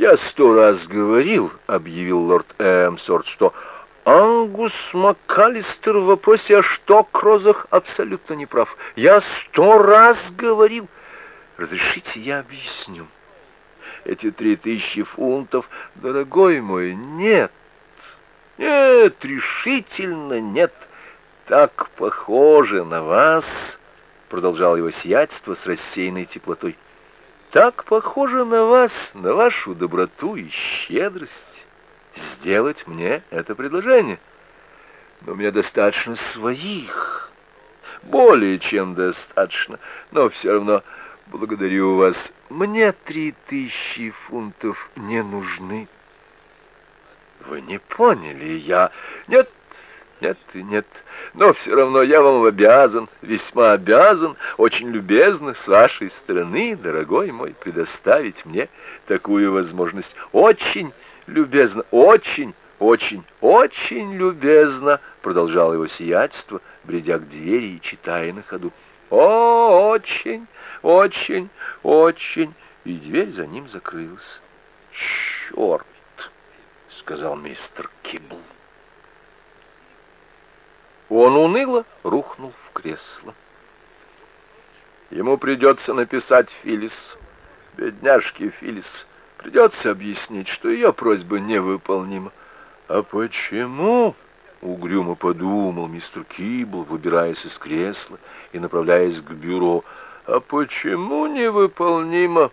«Я сто раз говорил», — объявил лорд Эмсорт, что Ангус МакКаллистер в вопросе о Штокрозах абсолютно не прав. Я сто раз говорил. Разрешите, я объясню. Эти три тысячи фунтов, дорогой мой, нет. Нет, решительно нет. Так похоже на вас, продолжал его сиятельство с рассеянной теплотой. Так похоже на вас, на вашу доброту и щедрость сделать мне это предложение. Но мне достаточно своих, более чем достаточно, но все равно благодарю вас. Мне три тысячи фунтов не нужны. Вы не поняли, я... Нет, нет нет, но все равно я вам обязан, весьма обязан, очень любезно с вашей стороны, дорогой мой, предоставить мне такую возможность. Очень любезно, очень, очень, очень любезно, продолжал его сиятельство, бредя к двери и читая на ходу. О, очень, очень, очень, и дверь за ним закрылась. Черт, сказал мистер Кибл. Он уныло рухнул в кресло. Ему придется написать Филис, бедняжке Филис, Придется объяснить, что ее просьба невыполнима. А почему? Угрюмо подумал мистер Кибл, выбираясь из кресла и направляясь к бюро. А почему невыполнимо?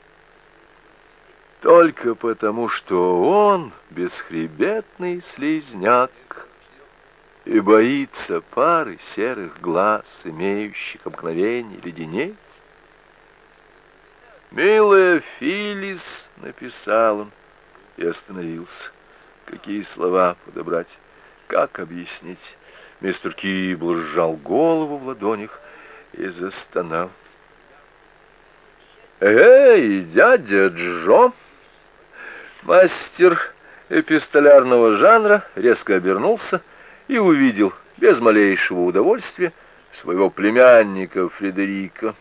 Только потому, что он бесхребетный слизняк и боится пары серых глаз, имеющих обыкновение леденеть. «Милая Филис», — написал он и остановился. Какие слова подобрать? Как объяснить? Мистер Кибл сжал голову в ладонях и застонал. «Эй, дядя Джо!» Мастер эпистолярного жанра резко обернулся и увидел без малейшего удовольствия своего племянника Фредерика.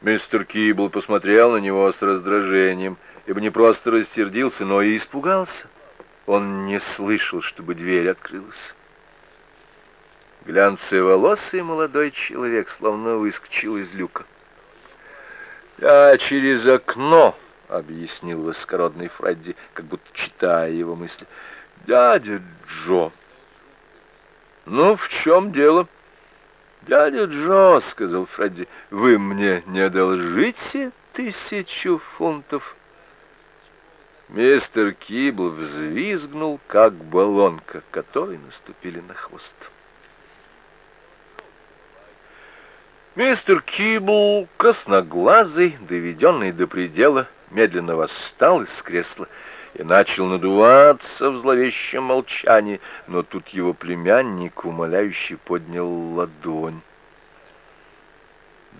Мистер Кибл посмотрел на него с раздражением, ибо не просто рассердился, но и испугался. Он не слышал, чтобы дверь открылась. Глянцеволосый молодой человек словно выскочил из люка. «Я через окно», — объяснил воскородный Фредди, как будто читая его мысли. «Дядя Джо». «Ну, в чем дело?» «Дядя Джо», — сказал Фредди, — «вы мне не одолжите тысячу фунтов?» Мистер Кибл взвизгнул, как баллонка, которой наступили на хвост. Мистер Кибл, красноглазый, доведенный до предела, медленно восстал из кресла и начал надуваться в зловещем молчании, но тут его племянник умоляюще поднял ладонь.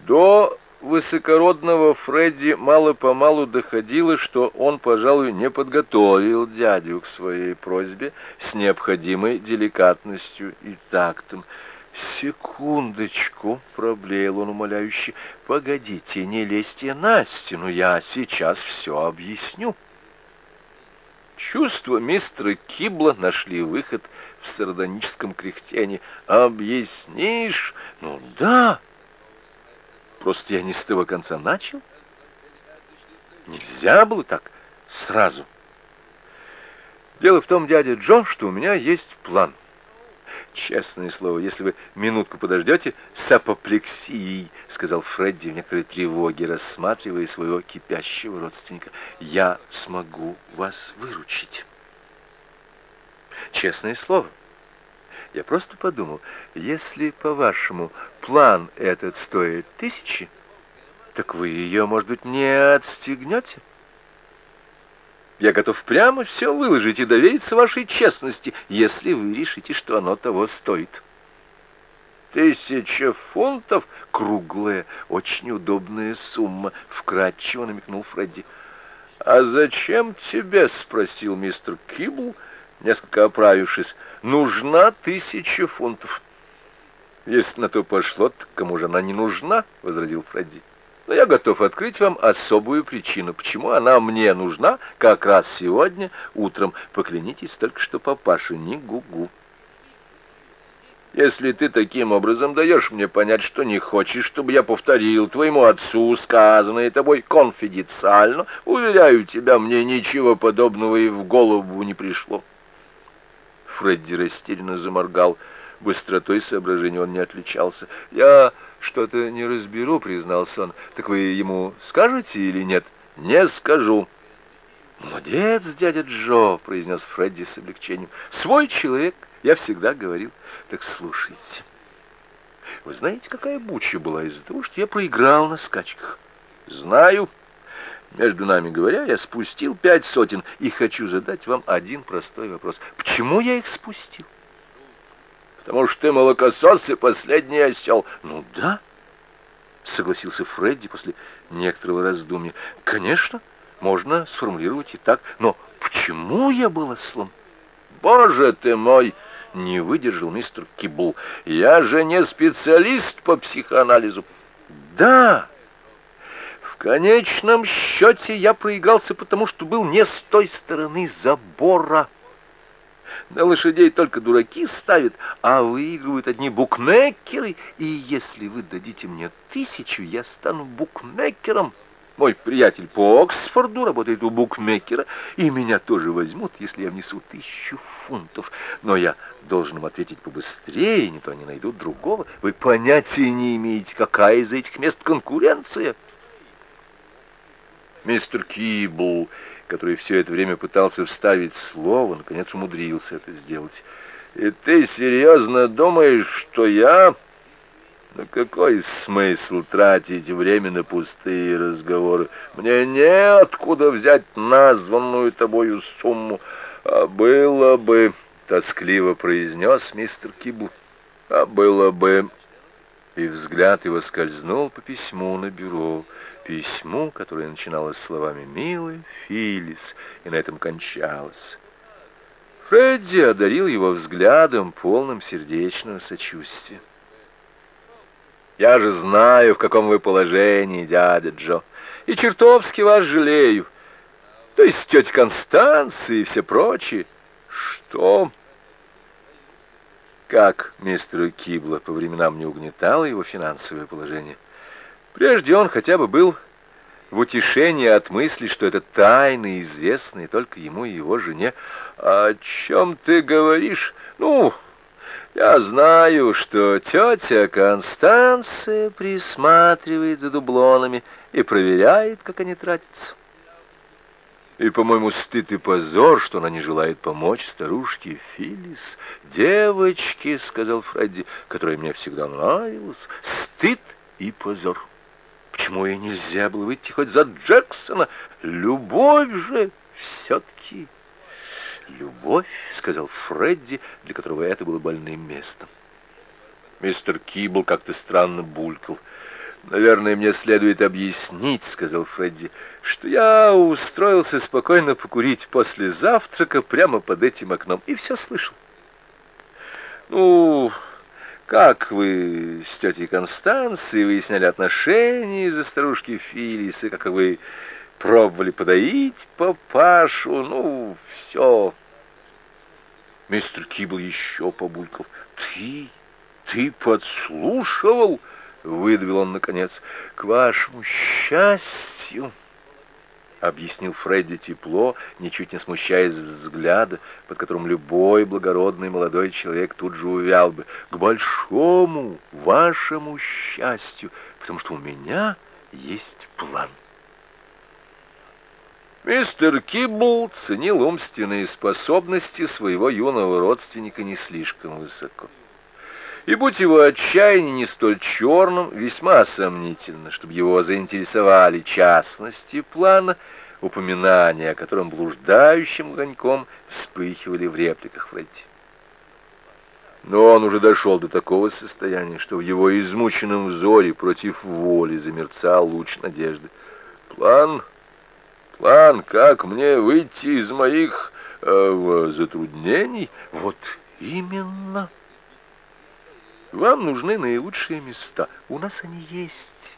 До высокородного Фредди мало-помалу доходило, что он, пожалуй, не подготовил дядю к своей просьбе с необходимой деликатностью и тактом. «Секундочку», — проблеял он умоляюще, — «погодите, не лезьте на стену, я сейчас все объясню». Чувства мистера Кибла нашли выход в сардоническом кряхтении. «Объяснишь? Ну да. Просто я не с того конца начал. Нельзя было так сразу. Дело в том, дядя Джон, что у меня есть план». Честное слово, если вы минутку подождете с апоплексией, сказал Фредди в некоторой тревоге, рассматривая своего кипящего родственника, я смогу вас выручить. Честное слово. Я просто подумал, если, по-вашему, план этот стоит тысячи, так вы ее, может быть, не отстегнете? — я готов прямо все выложить и довериться вашей честности, если вы решите, что оно того стоит. Тысяча фунтов — круглая, очень удобная сумма, — вкратчиво намекнул Фредди. — А зачем тебе, — спросил мистер Кибл, несколько оправившись, — нужна тысяча фунтов? — Если на то пошло, то кому же она не нужна, — возразил Фредди. Но я готов открыть вам особую причину, почему она мне нужна как раз сегодня утром. Поклянитесь только, что папаша не гугу. -гу. Если ты таким образом даешь мне понять, что не хочешь, чтобы я повторил твоему отцу сказанное тобой конфиденциально, уверяю тебя, мне ничего подобного и в голову не пришло. Фредди растерянно заморгал. Быстротой соображения он не отличался. «Я что-то не разберу», — признался он. «Так вы ему скажете или нет?» «Не скажу». «Молодец, дядя Джо», — произнес Фредди с облегчением. «Свой человек, я всегда говорил». Так слушайте. Вы знаете, какая буча была из-за того, что я проиграл на скачках? Знаю. Между нами говоря, я спустил пять сотен и хочу задать вам один простой вопрос. Почему я их спустил? Потому что ты молокосос и последний осел. Ну да, согласился Фредди после некоторого раздумья. Конечно, можно сформулировать и так. Но почему я был ослом? Боже ты мой! Не выдержал мистер Кибл. Я же не специалист по психоанализу. Да, в конечном счете я проигрался, потому что был не с той стороны забора. На лошадей только дураки ставят, а выигрывают одни букмекеры. И если вы дадите мне тысячу, я стану букмекером. Мой приятель по Оксфорду работает у букмекера, и меня тоже возьмут, если я внесу тысячу фунтов. Но я должен им ответить побыстрее, не то они найдут другого. Вы понятия не имеете, какая из этих мест конкуренция. Мистер Кибл, который все это время пытался вставить слово, наконец умудрился это сделать. «И ты серьезно думаешь, что я...» Но какой смысл тратить время на пустые разговоры? Мне неоткуда взять названную тобою сумму. А было бы, — тоскливо произнес мистер Кибл, — а было бы... И взгляд его скользнул по письму на бюро, письму, которое начиналось словами «Милый Филлис», и на этом кончалось. Фредди одарил его взглядом, полным сердечного сочувствия. Я же знаю, в каком вы положении, дядя Джо, и чертовски вас жалею. То есть тетя Констанция и все прочие. Что? Как мистер Кибла по временам не угнетало его финансовое положение? Прежде он хотя бы был в утешении от мысли, что это тайны, известные только ему и его жене. «О чем ты говоришь? Ну, я знаю, что тетя Констанция присматривает за дублонами и проверяет, как они тратятся. И, по-моему, стыд и позор, что она не желает помочь старушке Филлис. «Девочки», — сказал Фредди, — «которая мне всегда нравилась, стыд и позор». Почему ей нельзя было выйти хоть за Джексона? Любовь же все-таки... «Любовь», — сказал Фредди, для которого это было больным местом. Мистер Кибл как-то странно булькал. «Наверное, мне следует объяснить», — сказал Фредди, «что я устроился спокойно покурить после завтрака прямо под этим окном и все слышал». «Ну, как вы с тетей Констанцией выясняли отношения из-за старушки Филлис, и как вы пробовали подоить папашу, ну, все. Мистер Кибл еще побулькал. Ты, ты подслушивал? Выдавил он наконец. К вашему счастью, объяснил Фредди тепло, ничуть не смущаясь взгляда, под которым любой благородный молодой человек тут же увял бы. К большому вашему счастью, потому что у меня есть план. Мистер Киббл ценил умственные способности своего юного родственника не слишком высоко. И будь его отчаяние не столь черным, весьма сомнительно, чтобы его заинтересовали частности плана, упоминания о котором блуждающим огоньком вспыхивали в репликах Фредди. Но он уже дошел до такого состояния, что в его измученном взоре против воли замерцал луч надежды. План План, как мне выйти из моих э, затруднений? Вот именно. Вам нужны наилучшие места. У нас они есть.